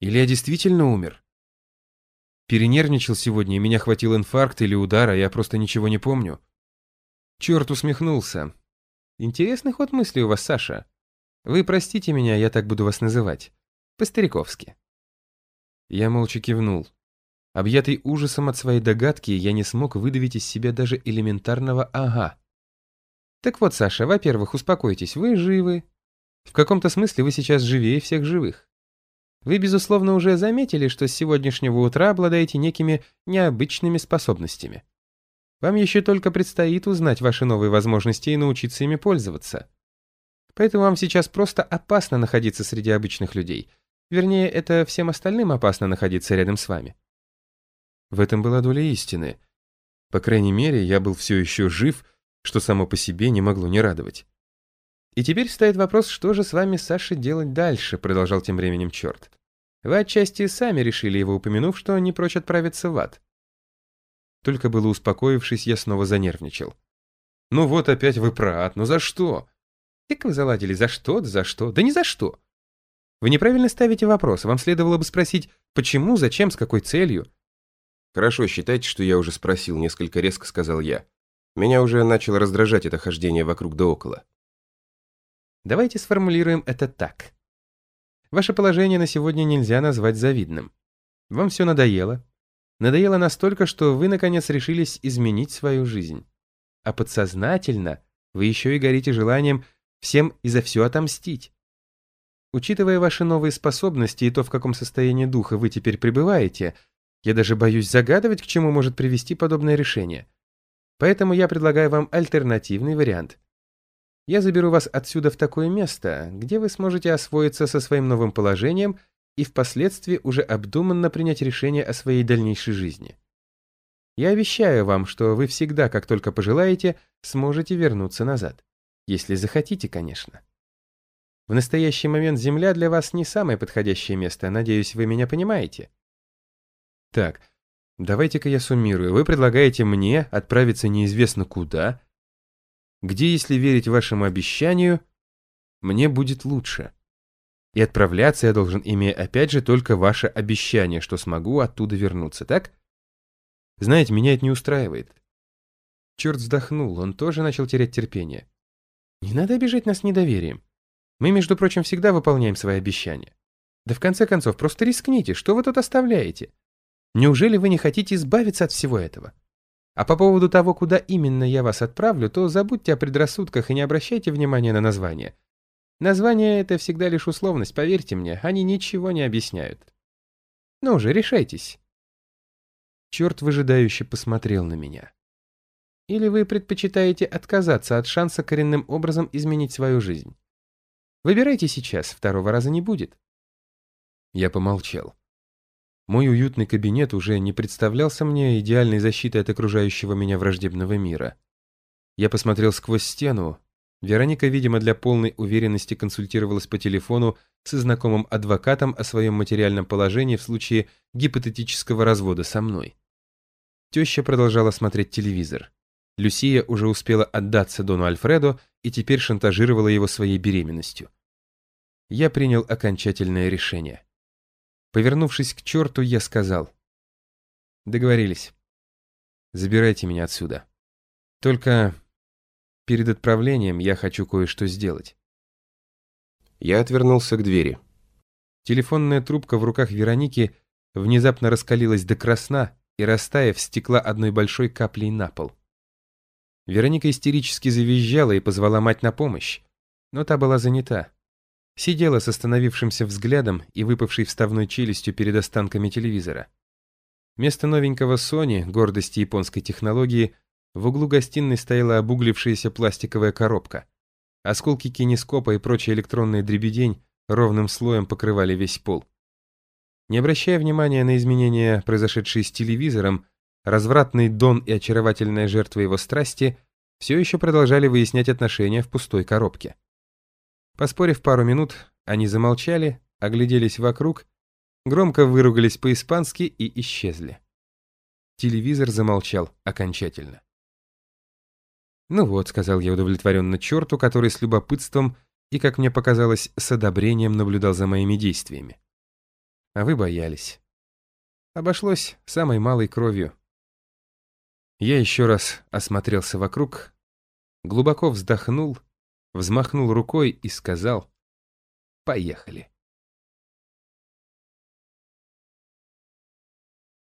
Или я действительно умер? Перенервничал сегодня, и меня хватил инфаркт или удар, а я просто ничего не помню. Черт усмехнулся. Интересный ход мысли у вас, Саша. Вы простите меня, я так буду вас называть. По-стариковски. Я молча кивнул. Объятый ужасом от своей догадки, я не смог выдавить из себя даже элементарного «ага». Так вот, Саша, во-первых, успокойтесь, вы живы. В каком-то смысле вы сейчас живее всех живых. Вы, безусловно, уже заметили, что с сегодняшнего утра обладаете некими необычными способностями. Вам еще только предстоит узнать ваши новые возможности и научиться ими пользоваться. Поэтому вам сейчас просто опасно находиться среди обычных людей. Вернее, это всем остальным опасно находиться рядом с вами. В этом была доля истины. По крайней мере, я был все еще жив, что само по себе не могло не радовать. «И теперь стоит вопрос, что же с вами, Саша, делать дальше?» продолжал тем временем черт. «Вы отчасти сами решили его, упомянув, что не прочь отправиться в ад». Только было успокоившись, я снова занервничал. «Ну вот опять вы про ад, но за что?» «Как вы заладили, за что, да за что? Да не за что!» «Вы неправильно ставите вопрос, вам следовало бы спросить, почему, зачем, с какой целью?» «Хорошо, считайте, что я уже спросил», — несколько резко сказал я. Меня уже начало раздражать это хождение вокруг да около. Давайте сформулируем это так. Ваше положение на сегодня нельзя назвать завидным. Вам все надоело. Надоело настолько, что вы, наконец, решились изменить свою жизнь. А подсознательно вы еще и горите желанием всем и за все отомстить. Учитывая ваши новые способности и то, в каком состоянии духа вы теперь пребываете, я даже боюсь загадывать, к чему может привести подобное решение. Поэтому я предлагаю вам альтернативный вариант. Я заберу вас отсюда в такое место, где вы сможете освоиться со своим новым положением и впоследствии уже обдуманно принять решение о своей дальнейшей жизни. Я обещаю вам, что вы всегда, как только пожелаете, сможете вернуться назад. Если захотите, конечно. В настоящий момент Земля для вас не самое подходящее место, надеюсь, вы меня понимаете. Так, давайте-ка я суммирую. Вы предлагаете мне отправиться неизвестно куда, где, если верить вашему обещанию, мне будет лучше. И отправляться я должен, имея опять же только ваше обещание, что смогу оттуда вернуться, так? Знаете, меня это не устраивает. Черт вздохнул, он тоже начал терять терпение. Не надо обижать нас недоверием. Мы, между прочим, всегда выполняем свои обещания. Да в конце концов, просто рискните, что вы тут оставляете? Неужели вы не хотите избавиться от всего этого? А по поводу того, куда именно я вас отправлю, то забудьте о предрассудках и не обращайте внимания на название. Название — это всегда лишь условность, поверьте мне, они ничего не объясняют. Ну уже решайтесь. Черт выжидающе посмотрел на меня. Или вы предпочитаете отказаться от шанса коренным образом изменить свою жизнь? Выбирайте сейчас, второго раза не будет. Я помолчал. Мой уютный кабинет уже не представлялся мне идеальной защитой от окружающего меня враждебного мира. Я посмотрел сквозь стену. Вероника, видимо, для полной уверенности консультировалась по телефону с знакомым адвокатом о своем материальном положении в случае гипотетического развода со мной. Теща продолжала смотреть телевизор. Люсия уже успела отдаться Дону Альфредо и теперь шантажировала его своей беременностью. Я принял окончательное решение. Повернувшись к черту, я сказал. Договорились. Забирайте меня отсюда. Только перед отправлением я хочу кое-что сделать. Я отвернулся к двери. Телефонная трубка в руках Вероники внезапно раскалилась до красна и, растаяв, стекла одной большой каплей на пол. Вероника истерически завизжала и позвала мать на помощь, но та была занята сидела с остановившимся взглядом и выпавшей вставной челюстью перед останками телевизора. Вместо новенького Sony, гордости японской технологии, в углу гостиной стояла обуглившаяся пластиковая коробка. Осколки кинескопа и прочая электронная дребедень ровным слоем покрывали весь пол. Не обращая внимания на изменения, произошедшие с телевизором, развратный Дон и очаровательная жертва его страсти все еще продолжали выяснять отношения в пустой коробке. Поспорив пару минут, они замолчали, огляделись вокруг, громко выругались по-испански и исчезли. Телевизор замолчал окончательно. «Ну вот», — сказал я удовлетворенно черту, который с любопытством и, как мне показалось, с одобрением наблюдал за моими действиями. А вы боялись. Обошлось самой малой кровью. Я еще раз осмотрелся вокруг, глубоко вздохнул, взмахнул рукой и сказал «Поехали».